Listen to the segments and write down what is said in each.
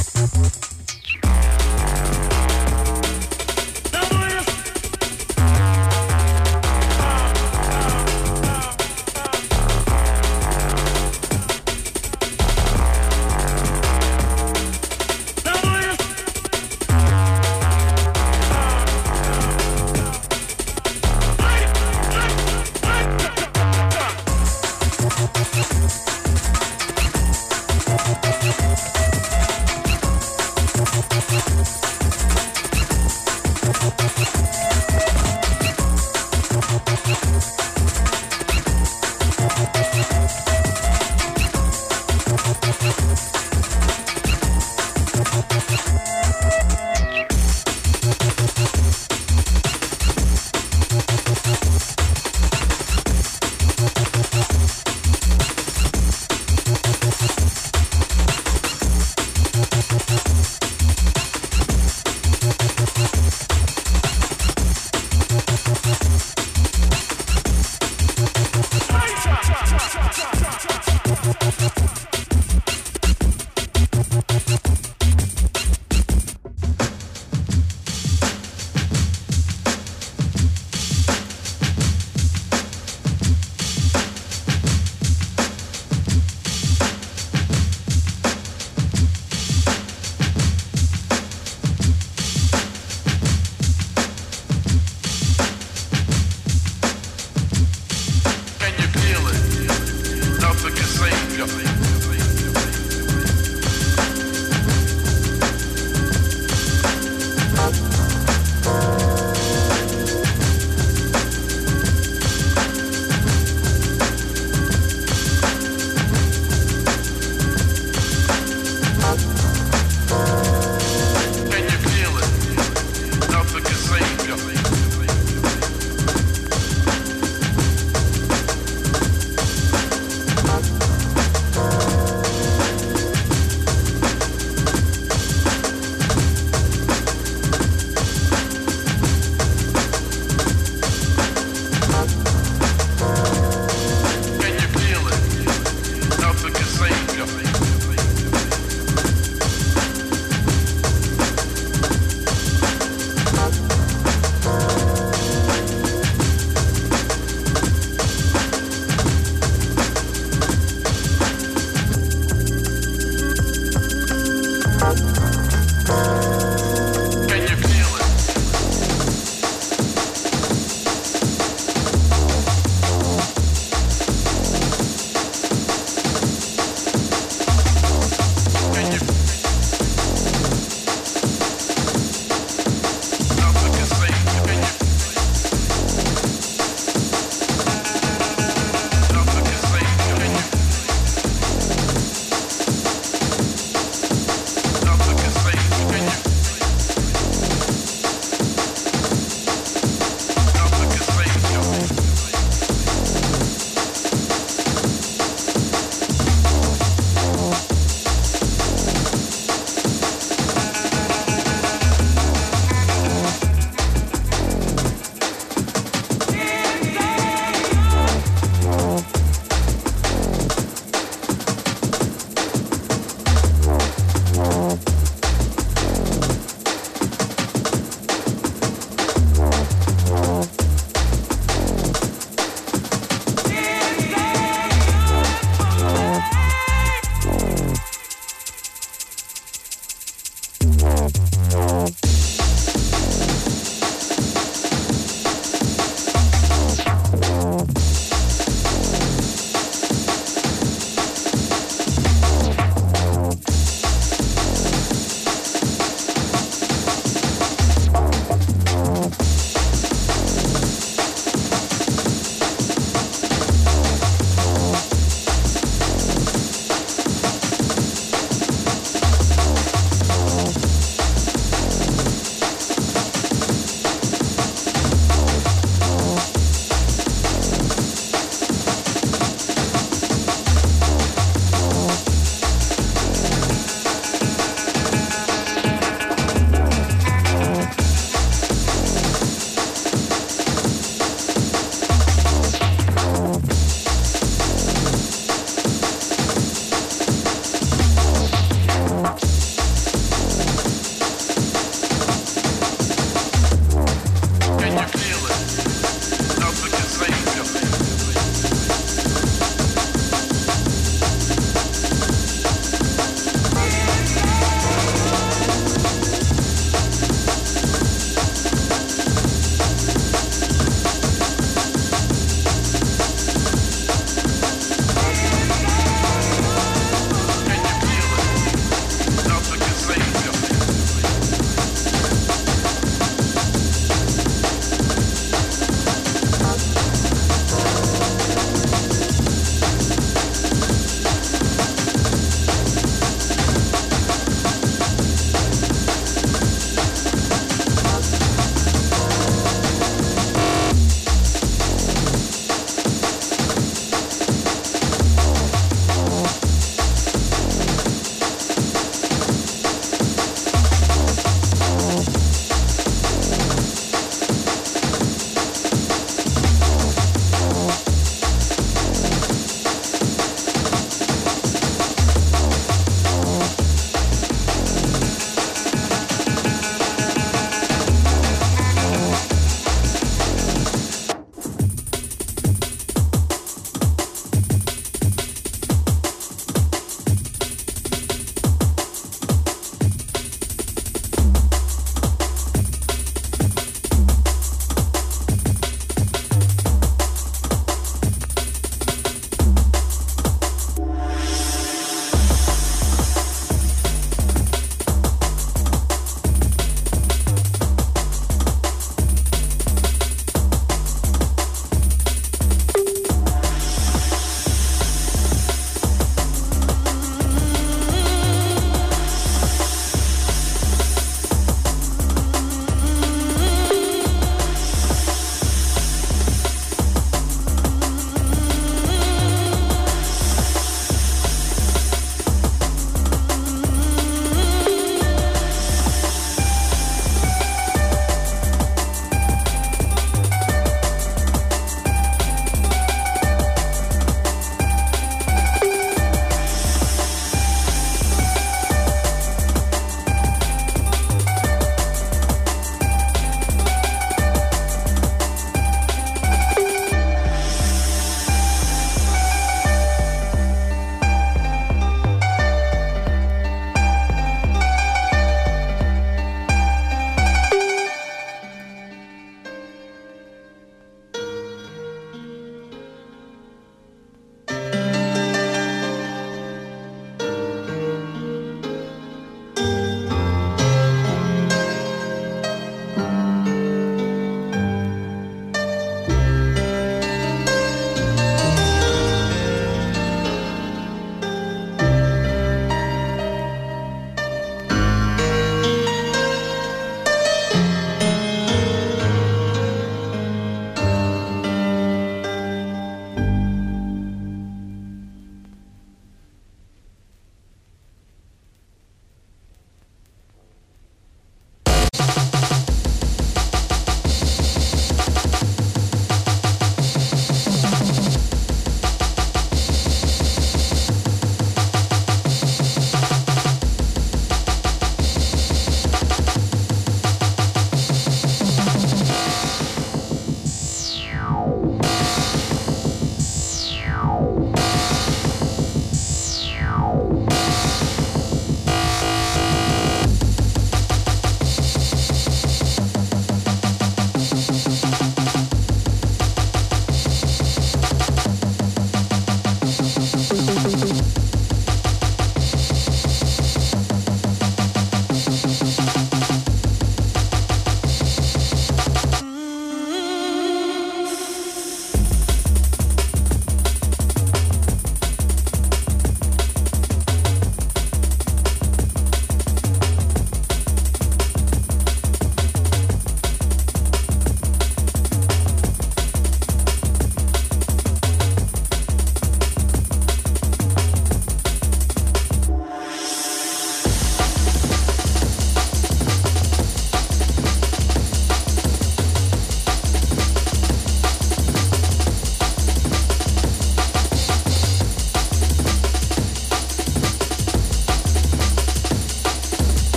Mm-hmm.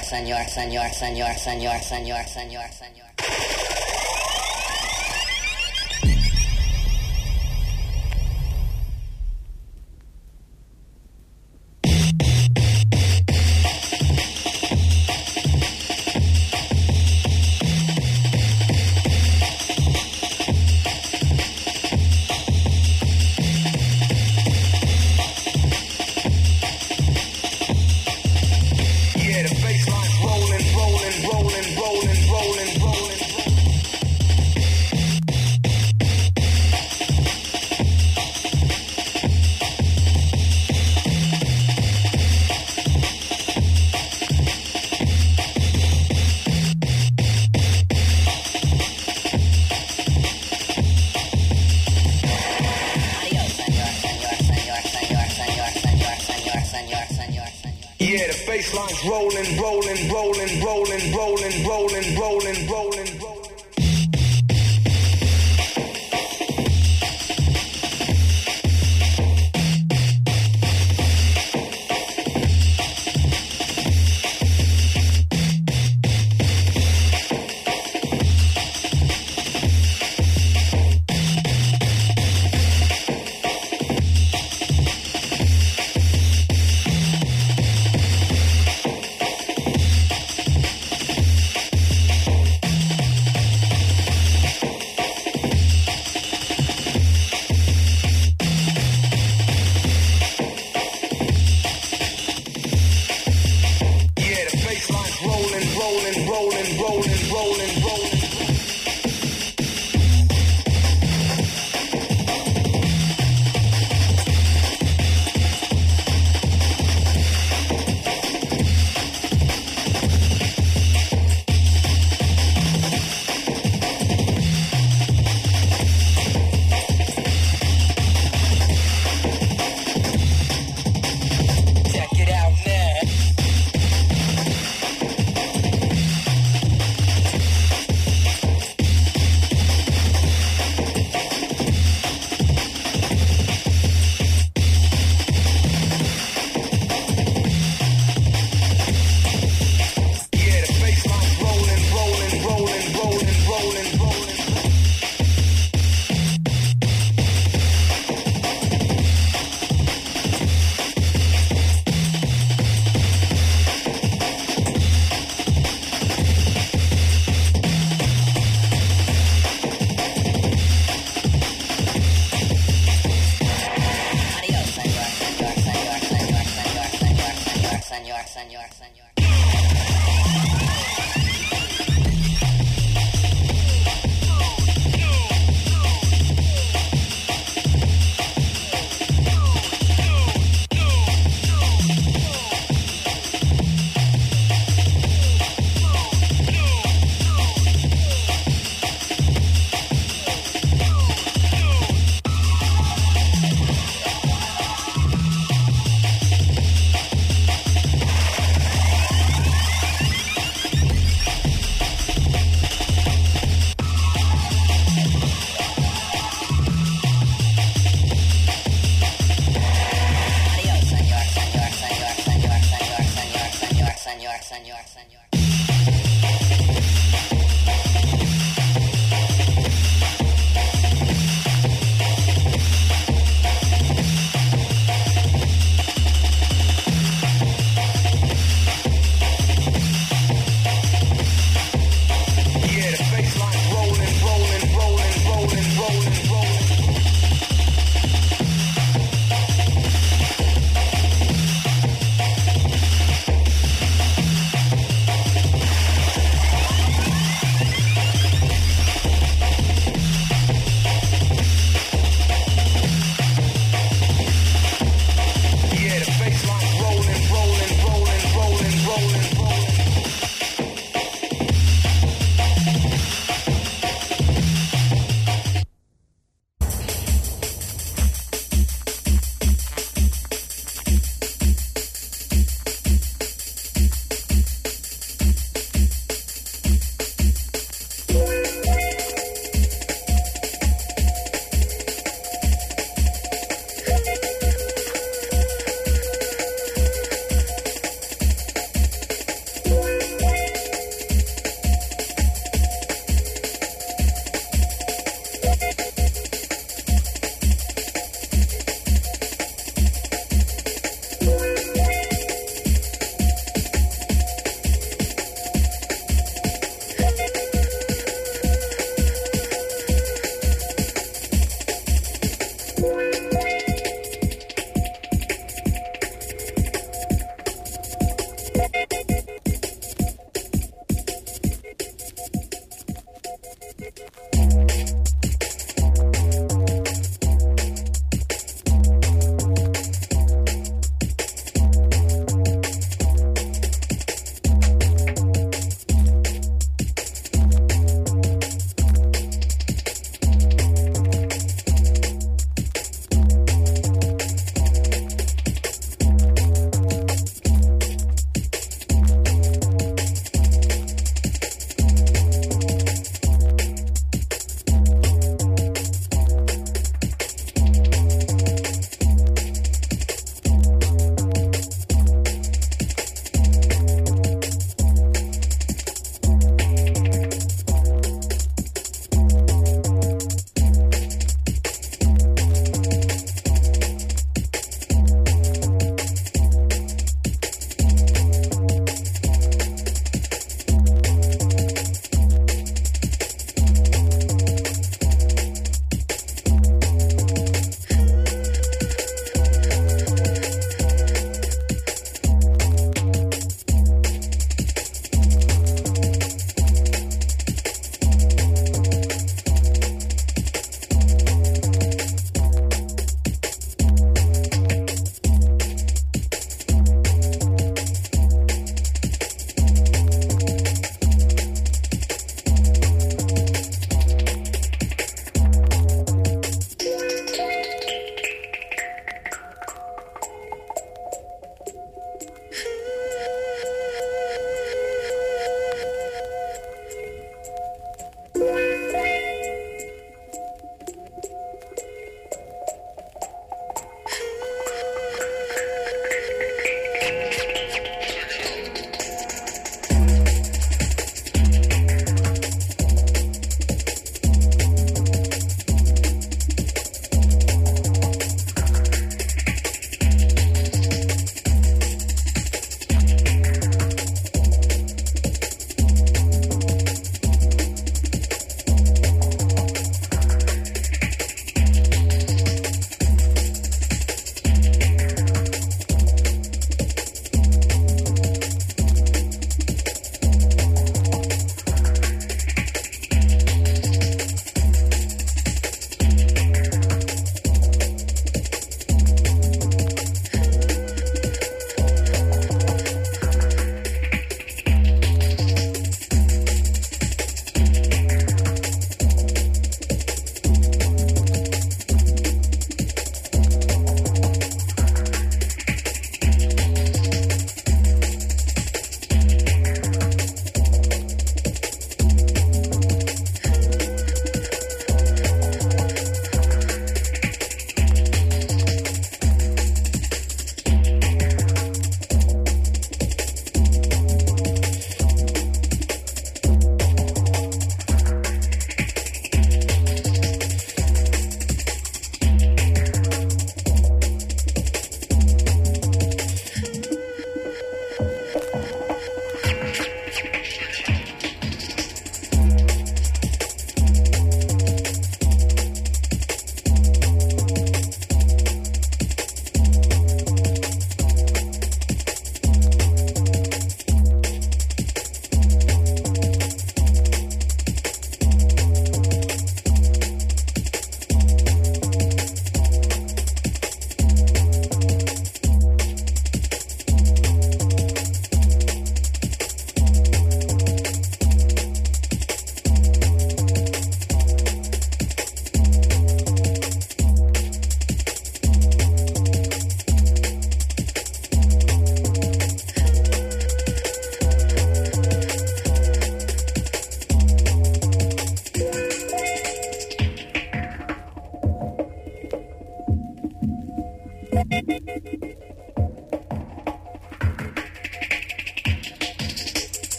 senor, senor, senor, senor, senor, Son, senor, senor.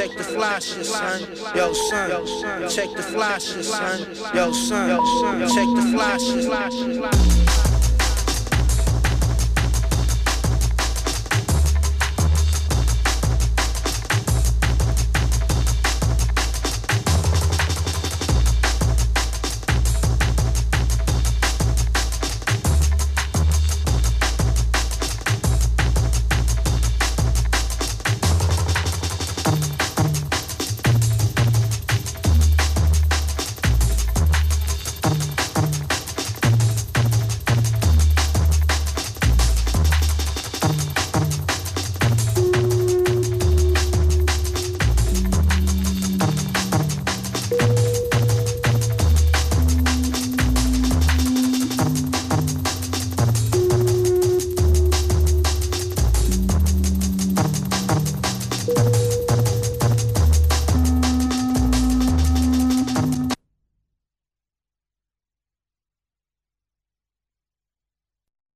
Check the fly shit, son. Yo, son, check the fly shit, son. Yo, son, check the fly shit.